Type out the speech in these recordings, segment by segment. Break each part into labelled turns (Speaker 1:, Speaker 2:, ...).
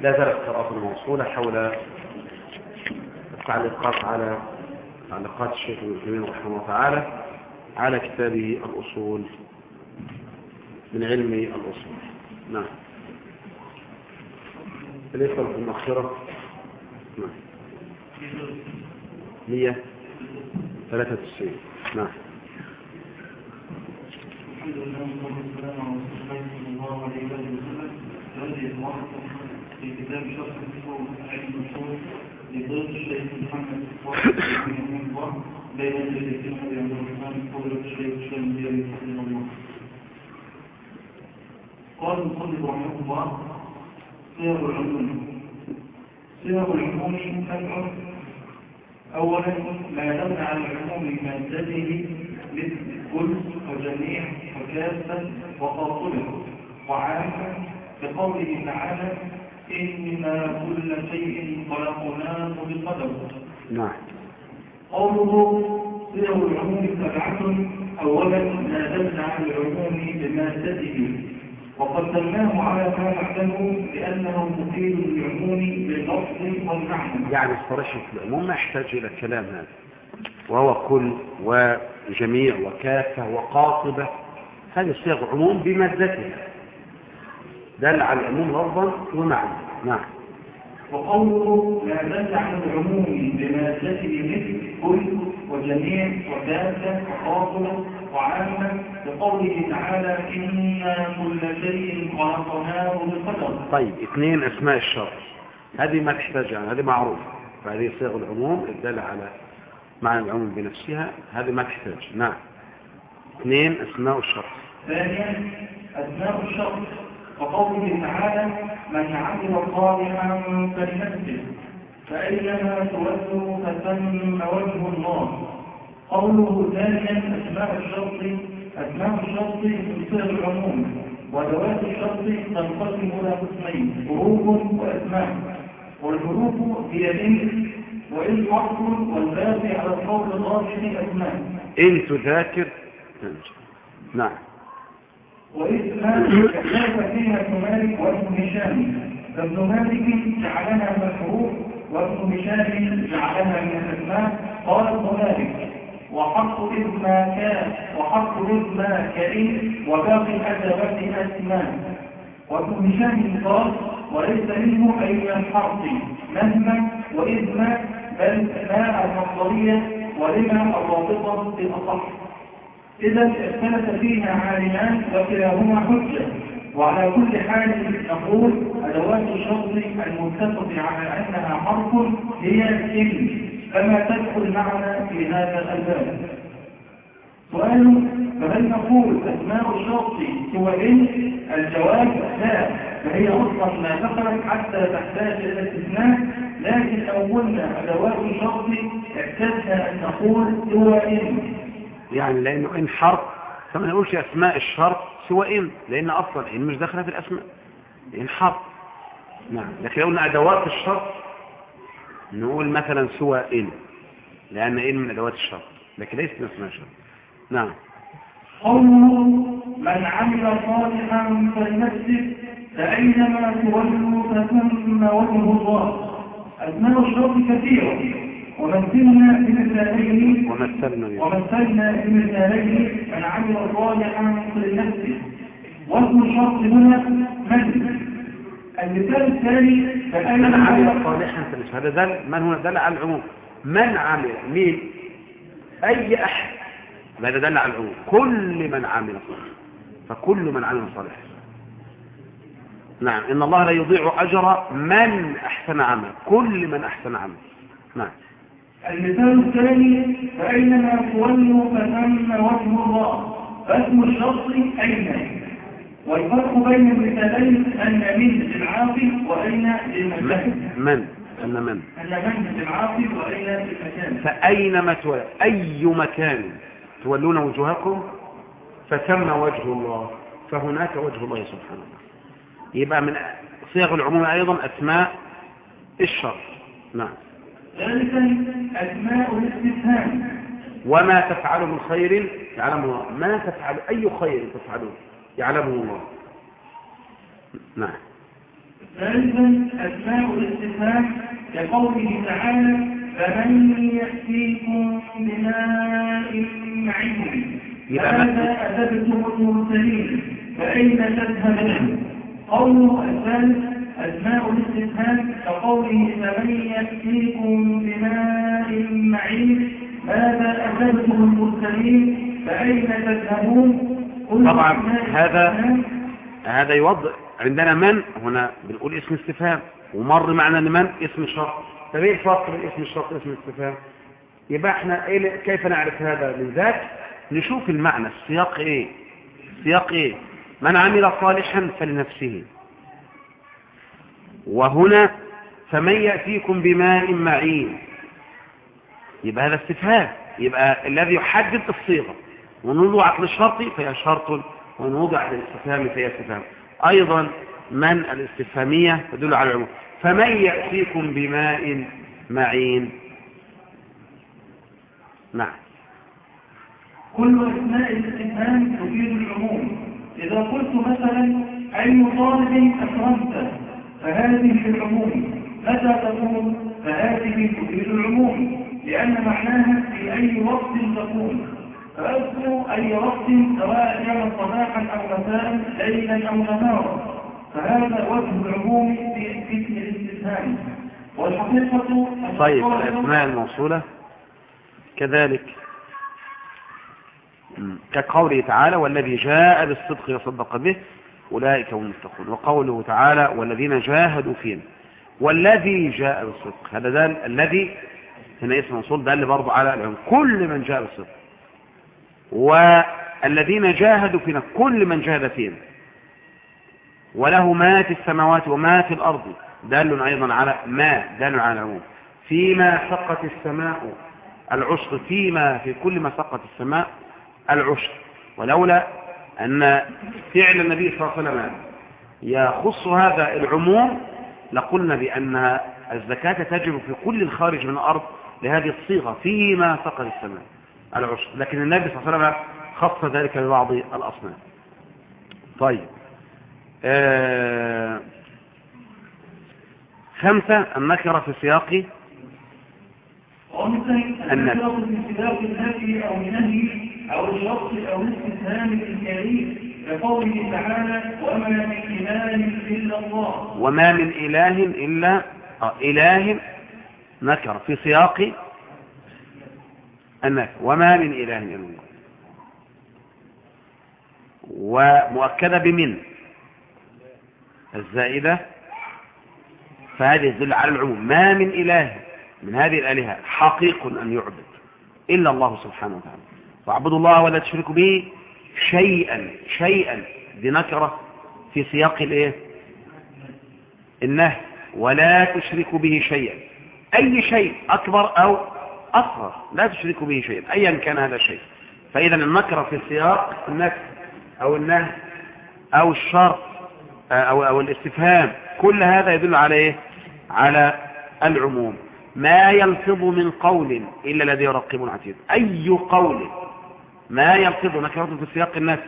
Speaker 1: لا زالت قراءتنا موصولة حول التعليقات على تعليقات الشيخ ابن تيمية رحمه الله تعالى على كتابه الأصول من علم الأصول. نعم. الإخوة في المؤخرة نعم. 193 نعم.
Speaker 2: الحمد لله والسلام على رسول الله صلى الله عليه وسلم هذه المواقف في كتاب شرح الأصول علم الأصول لضيف الشيخ محمد رحمه الله بين الجلسين عبد الرحمن فضيلة الشيخ الشامل رحمه الله قال المصنف رحمه الله صيغ العموم. صيغ العموم سبع أولا ما دل على العموم مادته مثل كل وجميع وكافة وقاطبة وعامة بقوله تعالى إنا كل شيء خلقناه بقدر.
Speaker 1: نعم.
Speaker 2: قوله صيغ العموم سبعة أولا ما دل على العموم بمادته وقدمناه على ما بعده لأنه مفيد للعموم باللفظ والمعنى.
Speaker 1: يعني الصريح في العموم ما يحتاج إلى الكلام هذا. وهو كل وجميع وكافة وقاطبة هذه صيغ عموم بمادتها دل على العموم لفظا ومعنى. نعم.
Speaker 2: وقوله ما دل على العموم بمادته مثل كل وجميع وكافة وقاطبة وعامة بقوله تعالى إنا كل شيء خلقناه بقدر.
Speaker 1: طيب اثنين أسماء الشرط هذه ما تحتاج هذه معروفة. فهذه صيغ العموم الدالة على معنى العموم بنفسها هذه ما تحتاج. نعم. اثنين أسماء الشرط.
Speaker 2: ثانيا أسماء الشرط. وقوله تعالى من عمل صالحا فلنفسه فأينما تولوا فثم وجه الله. قوله ثانيا أسماء الشرط. أسماء الشرط من صيغ العموم. وذوات الشرط تنقسم إلى قسمين حروف وأسماء. والحروف هي إن وإن حرف والباقي على القول الراجح أسماء
Speaker 1: إن تذاكر نعم.
Speaker 2: وإسماء اختلف فيها ابن مالك وابن هشام؟ فابن مالك جعلها الحروف وابن هشام جعلها من الأسماء. قال ابن مالك وحق إذ ما كان وحق إذ ما كإن وباقي الأدوات أسماء وابن هشام قال وليس منه أي الحرف مهما وإذ ما بل ما المصدرية ولما الرابطة بالأصح إذا اختلف فيها عالمان وكلاهما حجة. وعلى كل حال نقول أدوات الشرط المتفق على أنها حرف هي إن. فما تدخل معنا في هذا الباب سؤال فهل نقول أسماء الشرط سوى إن؟ الجواب لا. فهي أصلا ما دخلت حتى تحتاج إلى الاستثناء لكن لو قلنا أدوات الشرط احتاجنا أن نقول سوى إن.
Speaker 1: يعني لأنه إن حرف فما نقولش أسماء الشرط سوى إن لأن أصلا إن مش داخلة في الأسماء. إن حرف. نعم لكن لو قلنا أدوات الشرط نقول مثلا سوى إن لأن إن من أدوات الشرط لكن ليس من أسماء الشرط. نعم.
Speaker 2: قوله من عمل صالحا فلنفسه فأينما تولوا فثم وجه الله. أسماء الشرط كثيرة. ومثلنا بمثالين.
Speaker 1: ومثلنا
Speaker 2: ومثلنا بمثالين. من عمل صالحا فلنفسه واسم الشرط هنا مثل المثال الثاني
Speaker 1: من عمل صالحا فليس هذا دل من هنا؟ دل على العموم. من عمل؟ مين؟ أي أحد. هذا دل على العموم. كل من عمل صالحا. فكل من عمل صالحا. نعم. إن الله لا يضيع أجر من أحسن عمل. كل من أحسن عمل. نعم.
Speaker 2: المثال الثاني فأينما تولوا فثم وجه الله. فاسم الشرط أين؟ والفرق بين المثالين أن من للعاقل وأين للمكان.
Speaker 1: من؟ أن من؟
Speaker 2: أن من للعاقل وأين للمكان.
Speaker 1: فأينما تولى؟ أي مكان تولون وجوهكم؟ فثم وجه الله. فهناك وجه الله سبحانه وتعالى. يبقى من صيغ العموم أيضا أسماء الشر نعم.
Speaker 2: ثالثا أسماء الاستفهام
Speaker 1: وما تفعل من خير يعلمه الله. ما تفعل أي خير تفعلون يعلمه الله. نعم.
Speaker 2: ثالثا أسماء الاستفهام كقوله تعالى فمن يأتيكم بماء معين؟ هذا أثبتم المرسلين؟ فأين تذهبون قوله الثالث أسماء الاستفهام كقوله فمن يأتيكم بماء معين هذا أثبتم المرسلين؟ فأين تذهبون؟
Speaker 1: طبعا هذا هذا يوضح عندنا من؟ هنا بنقول اسم استفهام ومر معنا ان من اسم شرط طب إيه الفرق بين اسم الشرط واسم الاستفهام يبقى إحنا إيه كيف نعرف هذا من ذاك؟ نشوف المعنى السياق إيه؟ السياق إيه؟ من عمل صالحا فلنفسه. وهنا فمن يأتيكم بماء معين. يبقى هذا استفهام. يبقى الذي يحدد الصيغة. وإن وضعت للشرط فهي شرط وإن وضعت للاستفهام فهي استفهام. أيضا من الاستفهامية تدل على العموم. فمن يأتيكم بماء معين؟ نعم.
Speaker 2: كل أسماء الاستفهام تفيد العموم. إذا قلت مثلا أي طالب أكرمته فهذه في العموم. متى تقول؟ فهذه تفيد العموم لأن معناها في أي وقت تقول. فأذكر أي وقت سواء كان صباحا أو مساء ليلا أو نهارا. فهذا وجه العموم في اسم الاستفهام. والحقيقة
Speaker 1: طيب الأسماء الموصولة. كذلك. كقوله تعالى والذي جاء بالصدق يصدق به أولئك هم المتقون. وقوله تعالى والذين جاهدوا فينا. والذي جاء بالصدق. هذا ده الذي هنا اسم موصول ده اللي برضه على العموم. كل من جاء بالصدق. والذين جاهدوا فينا. كل من جاهد فينا. وله ما في السماوات وما في الأرض. دال أيضا على ما. دال على العموم. فيما سقت السماء. العشر فيما في كل ما سقت السماء. العشر. ولولا أن فعل النبي صلى الله عليه وسلم يخص هذا العموم لقلنا بأن الزكاة تجب في كل الخارج من الأرض لهذه الصيغة فيما سقط السماء. العشر. لكن النبي صلى الله عليه وسلم خص ذلك ببعض الأصناف. طيب. آه خمسة. النكرة في سياق
Speaker 2: خامسا النكرة في سباق النفي أو النهي أو الشرط أو الاستفهام الإنكاري كقوله تعالى وما من إله إلا الله.
Speaker 1: وما من إله إلا آه إله نكر في سياق النفي وما من إله إلا الله. ومؤكدة بمن؟ الزائدة. فهذه تدل على العموم. ما من إله من هذه الآلهة حقيق أن يعبد إلا الله سبحانه وتعالى. واعبدوا الله ولا تشركوا به شيئا شيئا. دي نكرة في سياق الإيه؟ النهي. ولا تشركوا به شيئا. أي شيء أكبر أو أصغر لا تشركوا به شيئا أيا كان هذا الشيء. فإذا النكرة في سياق النفي أو النهي أو الشرط أو, أو الاستفهام كل هذا يدل على إيه؟ على العموم. ما يلفظ من قول إلا لديه رقيب عتيد أي قول ما يلفظ نكرة في سياق الناس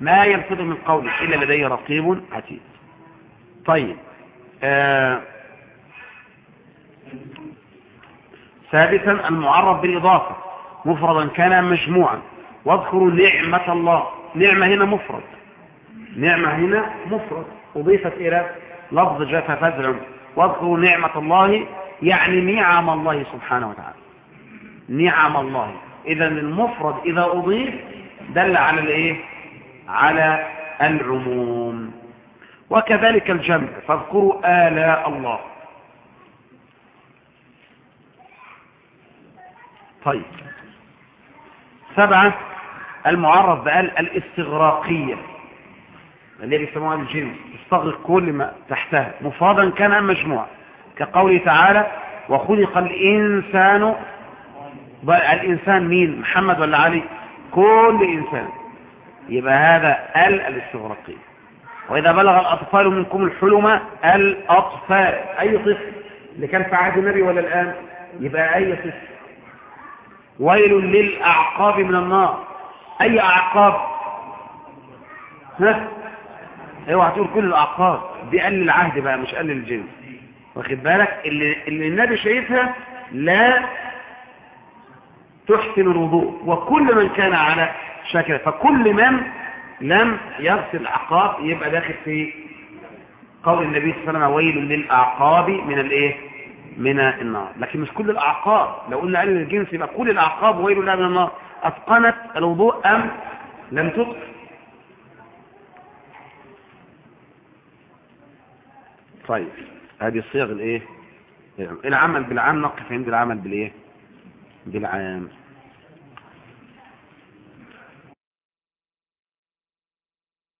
Speaker 1: ما يلفظ من قول إلا لديه رقيب عتيد. طيب آه ثالثا المعرف بالإضافة مفردا كان مجموعا. واذكروا نعمة الله نعمة هنا مفرد. نعمة هنا مفرد. أضيفت إلى لفظ جاء فزع. واذكروا نعمة الله يعني نعم الله سبحانه وتعالى. نعم الله. إذا المفرد إذا أضيف دل على الإيه؟ على العموم. وكذلك الجمع. فاذكروا آلاء الله. طيب. سبعة. المعرف بقال الاستغراقية. اللي بيسموها الجنس تستغرق كل ما تحتها. مفردا كان مجموعة. كقوله تعالى وخلق الإنسان الإنسان مين؟ محمد ولا علي؟ كل إنسان. يبقى هذا ال الاستغراقية وإذا بلغ الأطفال منكم الحلم الأطفال أي طفل؟ اللي كان في عهد النبي ولا الآن؟ يبقى أي طفل؟ ويل للأعقاب من النار. أي أعقاب؟ ها؟ اوعى تقول كل الأعقاب. دي قل العهد بقى مش قل الجنس واخد بالك؟ اللي, اللي النبي شايفها لا تحسن الوضوء وكل من كان على شكل فكل من لم يغسل الأعقاب يبقى داخل في قول النبي صلى الله عليه وسلم ويل للأعقاب من الإيه؟ من النار. لكن مش كل الأعقاب. لو قلنا قال الجنس يبقى كل الأعقاب ويل لها من النار. أتقنت الوضوء أم لم تتقن؟ طيب هذه الصيغ الإيه؟ العمل بالعام نقف عند العمل بالإيه؟ بالعام.